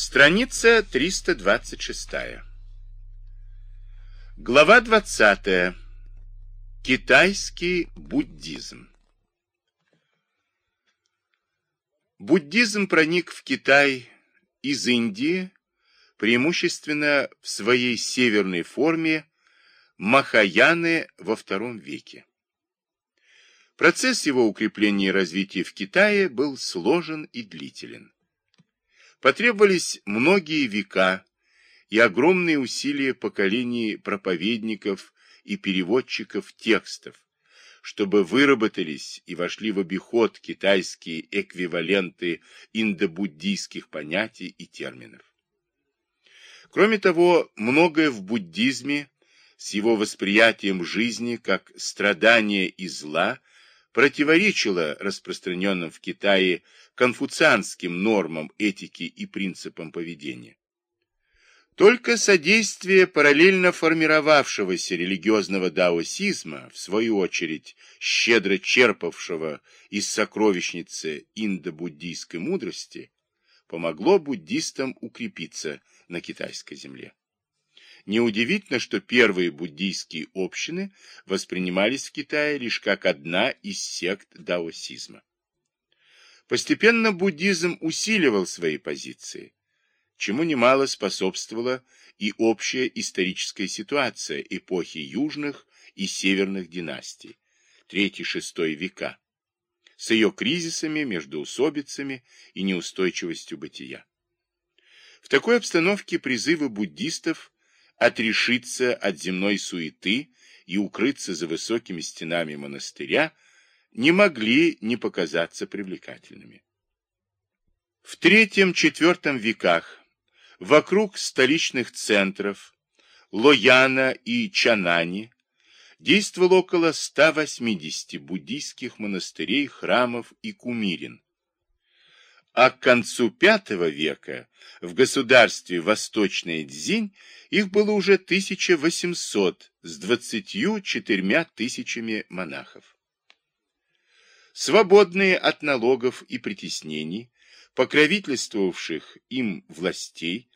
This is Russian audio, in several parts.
Страница 326. Глава 20. Китайский буддизм. Буддизм проник в Китай из Индии, преимущественно в своей северной форме Махаяны во II веке. Процесс его укрепления и развития в Китае был сложен и длителен. Потребовались многие века и огромные усилия поколений проповедников и переводчиков текстов, чтобы выработались и вошли в обиход китайские эквиваленты индобуддийских понятий и терминов. Кроме того, многое в буддизме с его восприятием жизни как страдания и зла противоречило распространенным в Китае конфуцианским нормам этики и принципам поведения. Только содействие параллельно формировавшегося религиозного даосизма, в свою очередь щедро черпавшего из сокровищницы индо-буддийской мудрости, помогло буддистам укрепиться на китайской земле. Неудивительно, что первые буддийские общины воспринимались в Китае лишь как одна из сект даосизма. Постепенно буддизм усиливал свои позиции, чему немало способствовала и общая историческая ситуация эпохи южных и северных династий, 3-6 века, с ее кризисами, междоусобицами и неустойчивостью бытия. В такой обстановке призывы буддистов отрешиться от земной суеты и укрыться за высокими стенами монастыря не могли не показаться привлекательными. В третьем-четвертом веках вокруг столичных центров Лояна и Чанани действовало около 180 буддийских монастырей, храмов и кумирин, а к концу V века в государстве Восточная Дзинь их было уже 1800 с 24 тысячами монахов. Свободные от налогов и притеснений, покровительствовавших им властей,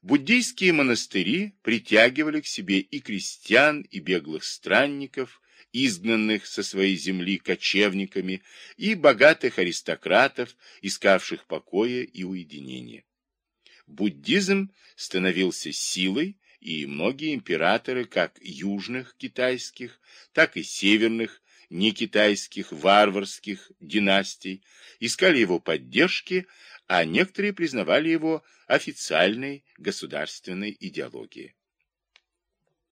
буддийские монастыри притягивали к себе и крестьян, и беглых странников, изгнанных со своей земли кочевниками, и богатых аристократов, искавших покоя и уединения. Буддизм становился силой, и многие императоры, как южных китайских, так и северных, некитайских, варварских династий, искали его поддержки, а некоторые признавали его официальной государственной идеологией.